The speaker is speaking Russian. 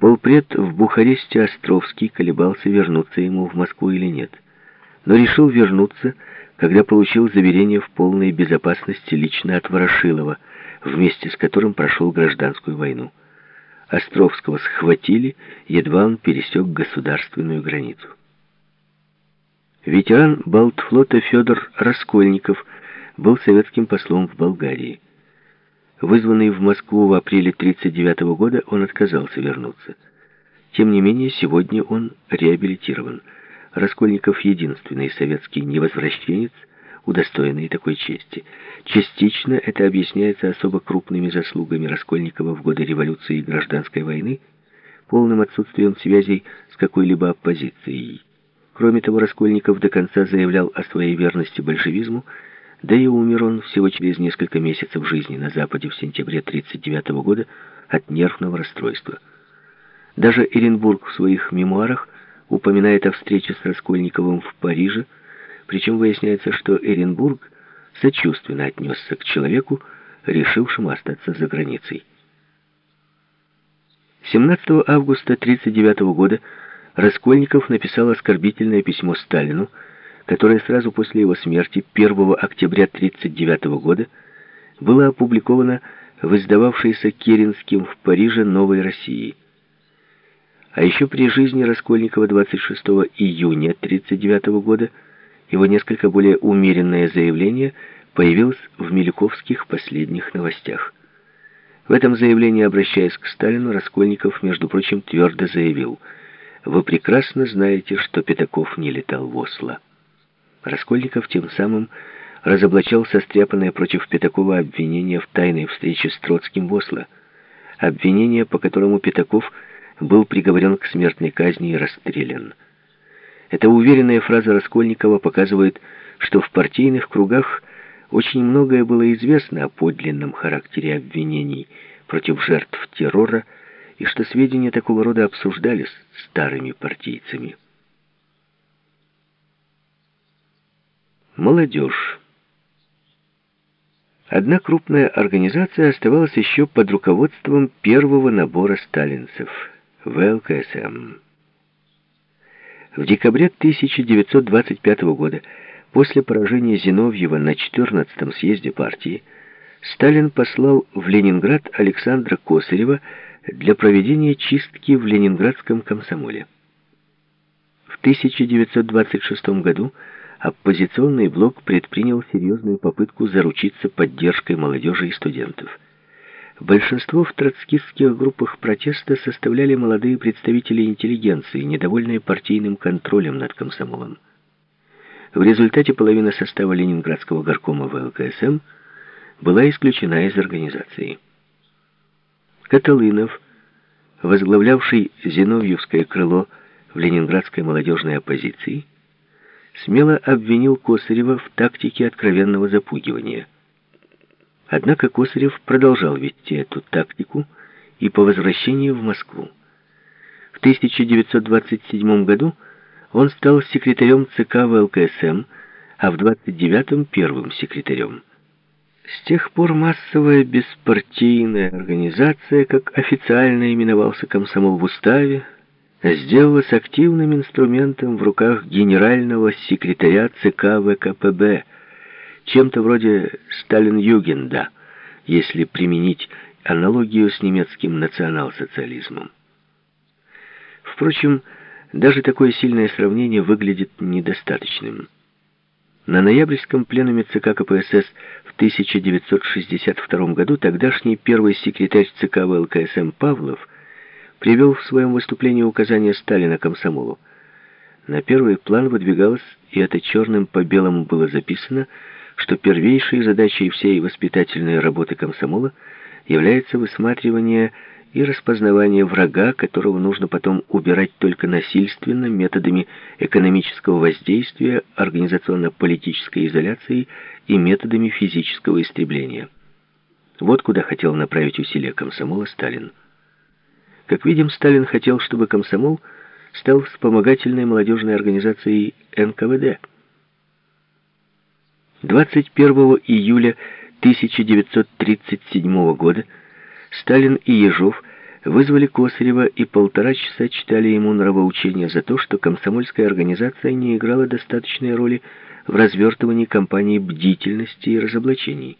Полпред в Бухаресте Островский колебался, вернуться ему в Москву или нет. Но решил вернуться, когда получил заверение в полной безопасности лично от Ворошилова, вместе с которым прошел гражданскую войну. Островского схватили, едва он пересек государственную границу. Ветеран Балтфлота Федор Раскольников был советским послом в Болгарии. Вызванный в Москву в апреле 1939 года, он отказался вернуться. Тем не менее, сегодня он реабилитирован. Раскольников — единственный советский невозвращенец, удостоенный такой чести. Частично это объясняется особо крупными заслугами Раскольникова в годы революции и гражданской войны, полным отсутствием связей с какой-либо оппозицией. Кроме того, Раскольников до конца заявлял о своей верности большевизму, да и умер он всего через несколько месяцев жизни на Западе в сентябре 1939 года от нервного расстройства. Даже Эренбург в своих мемуарах упоминает о встрече с Раскольниковым в Париже, причем выясняется, что Эренбург сочувственно отнесся к человеку, решившему остаться за границей. 17 августа 1939 года Раскольников написал оскорбительное письмо Сталину, которое сразу после его смерти 1 октября 1939 года было опубликовано в издававшейся Керенским в Париже «Новой России». А еще при жизни Раскольникова 26 июня 1939 года его несколько более умеренное заявление появилось в Милюковских последних новостях. В этом заявлении, обращаясь к Сталину, Раскольников, между прочим, твердо заявил «Вы прекрасно знаете, что Пятаков не летал в Осло». Раскольников тем самым разоблачал состряпанное против Пятакова обвинение в тайной встрече с Троцким в Осло. Обвинение, по которому Пятаков был приговорен к смертной казни и расстрелян. Эта уверенная фраза Раскольникова показывает, что в партийных кругах очень многое было известно о подлинном характере обвинений против жертв террора и что сведения такого рода обсуждались старыми партийцами. Молодежь. Одна крупная организация оставалась еще под руководством первого набора сталинцев – ВЛКСМ. В декабре 1925 года, после поражения Зиновьева на 14-м съезде партии, Сталин послал в Ленинград Александра Косарева для проведения чистки в ленинградском комсомоле. В 1926 году оппозиционный блок предпринял серьезную попытку заручиться поддержкой молодежи и студентов. Большинство в троцкистских группах протеста составляли молодые представители интеллигенции, недовольные партийным контролем над комсомолом. В результате половина состава Ленинградского горкома ВЛКСМ была исключена из организации. Каталынов, возглавлявший Зиновьевское крыло в ленинградской молодежной оппозиции, смело обвинил Косарева в тактике откровенного запугивания. Однако Косарев продолжал вести эту тактику и по возвращении в Москву. В 1927 году он стал секретарем ЦК ВЛКСМ, а в 29-м первым секретарем. С тех пор массовая беспартийная организация, как официально именовался комсомол в уставе, сделалась активным инструментом в руках генерального секретаря ЦК ВКПБ, чем-то вроде Сталин-Югенда, если применить аналогию с немецким национал-социализмом. Впрочем, даже такое сильное сравнение выглядит недостаточным. На ноябрьском пленуме ЦК КПСС в 1962 году тогдашний первый секретарь ЦК ВЛКСМ Павлов – привел в своем выступлении указание Сталина комсомолу. На первый план выдвигалось, и это черным по белому было записано, что первейшей задачей всей воспитательной работы комсомола является высматривание и распознавание врага, которого нужно потом убирать только насильственно, методами экономического воздействия, организационно-политической изоляции и методами физического истребления. Вот куда хотел направить усилия комсомола Сталин. Как видим, Сталин хотел, чтобы комсомол стал вспомогательной молодежной организацией НКВД. 21 июля 1937 года Сталин и Ежов вызвали Косарева и полтора часа читали ему нравоучения за то, что комсомольская организация не играла достаточной роли в развертывании кампании бдительности и разоблачений.